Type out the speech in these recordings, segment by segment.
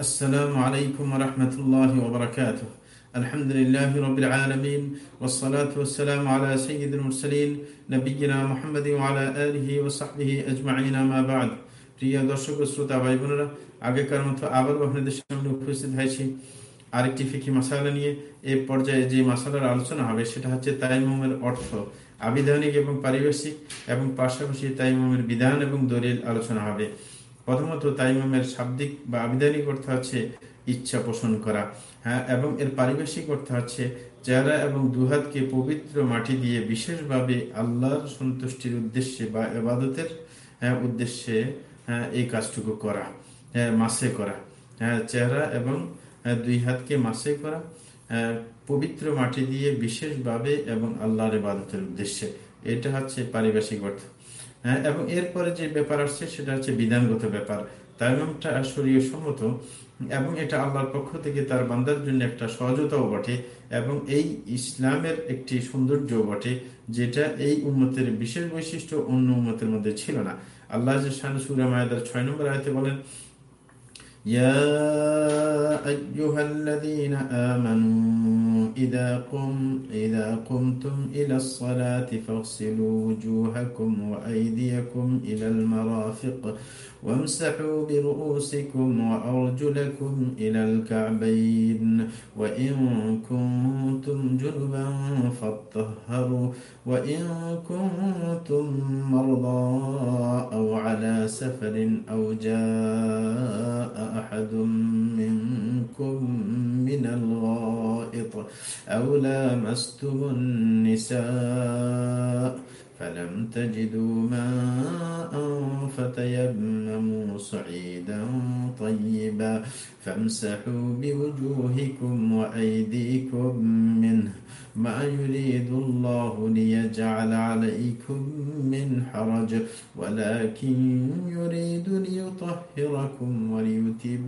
السلام عليكم ورحمة الله وبركاته الحمد لله رب العالمين والصلاة والسلام على سيد المرسلين نبينا محمد وعلى آله وصحبه أجمعين ما بعد প্রিয় দর্শক শ্রোতা ভাই বোনেরা আগেকার মতো আবার আপনাদের সামনে উপস্থিত হয়েছি আরেকটি ফিকি মশালা নিয়ে এ পর্যায়ে যে মশালার আলোচনা হবে সেটা হচ্ছে তাইমুমের অর্থ আবিধানিক এবং পারিবেশিক এবং পাশাপাশি তাইমুমের বিধান এবং দলিল আলোচনা হবে প্রথমত তাইমামের শাব্দিক বা আবিধানিক অর্থ হচ্ছে ইচ্ছা পোষণ করা হ্যাঁ এবং এর পারিবেশিক অর্থ হচ্ছে চেহারা এবং দুহাতকে পবিত্র মাটি দিয়ে বিশেষভাবে আল্লাহর সন্তুষ্টির উদ্দেশ্যে বা এবাদতের হ্যাঁ, উদ্দেশ্যে হ্যাঁ, এই কাজটুকু করা হ্যাঁ, মাসে করা হ্যাঁ চেহারা এবং দুই হাতকে মাসে করা পবিত্র মাটি দিয়ে বিশেষভাবে এবং আল্লাহর এবাদতের উদ্দেশ্যে। এটা হচ্ছে পারিবেশিক অর্থ। হ্যাঁ, এবং এরপরে যে ব্যাপার আসছে সেটা হচ্ছে বিধানগত ব্যাপার। তাইমামটা সম্মত, এবং এটা আল্লাহর পক্ষ থেকে তার বান্দার জন্য একটা সহজতাও বটে, এবং এই ইসলামের একটি সৌন্দর্য বটে, যেটা এই উন্মতের বিশেষ বৈশিষ্ট্য অন্য উন্মতের মধ্যে ছিল না। আল্লাহ সুরা মায়াদার ছয় নম্বর আয়তে বলেন, ইয়া আইয়ুহাল্লাযীনা আমানু إذا, قم إذا قمتم إلى الصلاة فاغسلوا وجوهكم وأيديكم إلى المرافق وامسحوا برؤوسكم وأرجلكم إلى الكعبين. وإن كنتم جنبا فاطهروا وإن كنتم مرضى أو على سفر أو جاء أحد منكم أو لامستم النساء فلم تجدوا ماء فتيمموا صعيدا طيبا فامسحوا بوجوهكم وأيديكم منه ما يريد الله ليجعل عليكم من حرج ولكن يريد ليطهركم وليتم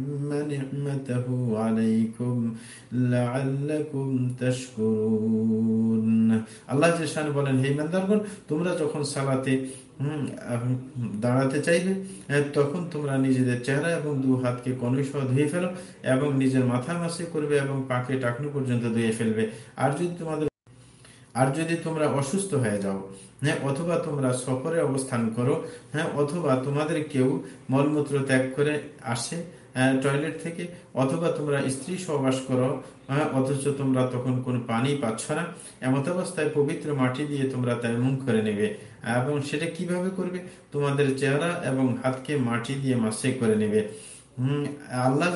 نعمته عليكم لعلكم تشكرون الله جل বলেন হে ইমানদারগণ তোমরা যখন সালাতে দাঁড়াতে চাইবে তখন তোমরা নিজেদের চেহারা এবং দু হাতকে সহ ধুয়ে ফেলো এবং নিজের মাথা মাসে করবে এবং পাকে টাকনু পর্যন্ত ধুয়ে ফেলবে। আর যদি তোমাদের আর যদি তোমরা অসুস্থ হয়ে যাও হ্যাঁ অথবা তোমরা সফরে অবস্থান করো হ্যাঁ অথবা তোমাদের কেউ মলমূত্র ত্যাগ করে আসে টয়লেট থেকে, অথবা তোমরা স্ত্রী সহবাস করো অথচ তোমরা তখন কোন পানি পাচ্ছ না, এমত অবস্থায় পবিত্র মাটি দিয়ে তোমরা মুখ করে নেবে। এবং সেটা কীভাবে করবে? তোমাদের চেহারা এবং হাতকে মাটি দিয়ে মাসে করে নেবে। আল্লাহ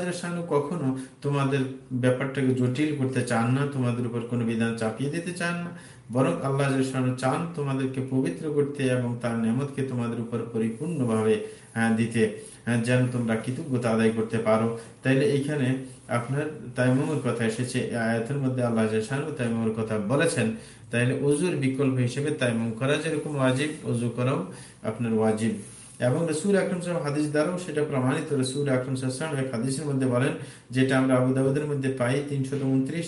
কখনো তোমাদের ব্যাপারটাকে জটিল করতে চান না, তোমাদের উপর কোনো বিধান চাপিয়ে দিতে চান না। বরং আল্লাহ চান তোমাদেরকে পবিত্র করতে এবং তার নেমতকে তোমাদের উপর পরিপূর্ণভাবে দিতে। যেন তোমরা কৃতজ্ঞতা আদায় করতে পারো। তাইলে এইখানে আপনার তাইমের কথা এসেছে আয়াতের মধ্যে আল্লাহ তাইমের কথা বলেছেন। তাইলে অজুর বিকল্প হিসেবে তাইমুম করা যেরকম ওয়াজিব অজু করাও আপনার ওয়াজিব। এবং রসুল আকরম সাহেব হাদিস দ্বারাও সেটা প্রমাণিত। রসুল আকরম সাহেব এক হাদিসের মধ্যে বলেন, যেটা আমরা আবুদাবাদের মধ্যে পাই, তিনশত উনত্রিশ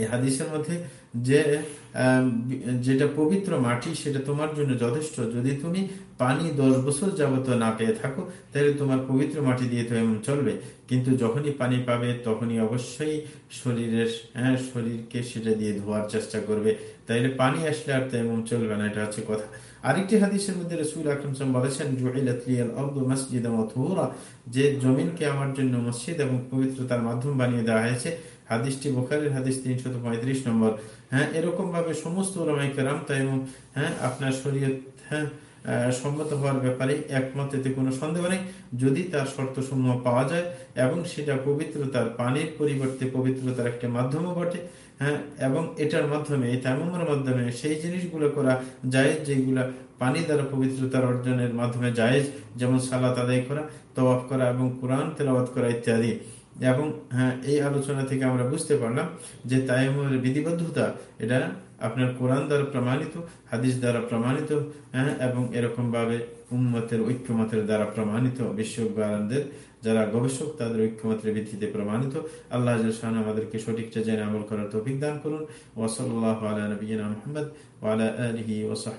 এই হাদিসের মধ্যে যে যেটা পবিত্র মাটি, সেটা তোমার জন্য যথেষ্ট। যদি তুমি পানি দশ বছর যাবত না পেয়ে থাকো, তাহলে তোমার পবিত্র মাটি দিয়ে তো এমন চলবে। কিন্তু যখনই পানি পাবে, তখনই অবশ্যই শরীরের হ্যাঁ শরীরকে সেটা দিয়ে ধোয়ার চেষ্টা করবে। তাইলে পানি আসলে আর তো এমন চলবে না, এটা হচ্ছে কথা। আরেকটি হাদিসের মধ্যে রসুল আকরম বলেছেন মসজিদ যে জমিনকে আমার জন্য মসজিদ এবং পবিত্রতার মাধ্যম বানিয়ে দেওয়া হয়েছে হাদিসটি বোখারের হাদিস তিনশত পঁয়ত্রিশ নম্বর। হ্যাঁ এরকম ভাবে সমস্ত ওলামাইকেরাম তাই হ্যাঁ আপনার শরীয়ত হ্যাঁ সম্মত হওয়ার ব্যাপারে একমত, এতে কোনো সন্দেহ নেই। যদি তার শর্ত সমূহ পাওয়া যায় এবং সেটা পবিত্রতার পানির পরিবর্তে পবিত্রতার একটা মাধ্যমও বটে হ্যাঁ এবং এটার মাধ্যমে এই তামিমের মাধ্যমে সেই জিনিসগুলো করা যায় যেগুলা পানি দ্বারা পবিত্রতার অর্জনের মাধ্যমে যায় যেমন সালাত আদায় করা, তওয়াফ করা এবং কোরআন তেলাবাদ করা ইত্যাদি। এবং হ্যাঁ এই আলোচনা থেকে আমরা বুঝতে পারলাম যে তাইমের বিধিবদ্ধতা, এটা আপনার কোরআন দ্বারা প্রমাণিত, হাদিস দ্বারা প্রমাণিত হ্যাঁ এবং এরকম ভাবে উম্মতের, ঐক্যমতের দ্বারা প্রমাণিত, বিশ্বজ্ঞানদের যারা গবেষক, তাদের ঐক্যমতের ভিত্তিতে প্রমাণিত। আল্লাহ জাহান আমাদেরকে সঠিকটা জেনে আমল করার তৌফিক দান করুন। ওসল আলা ওয়ালা আলহি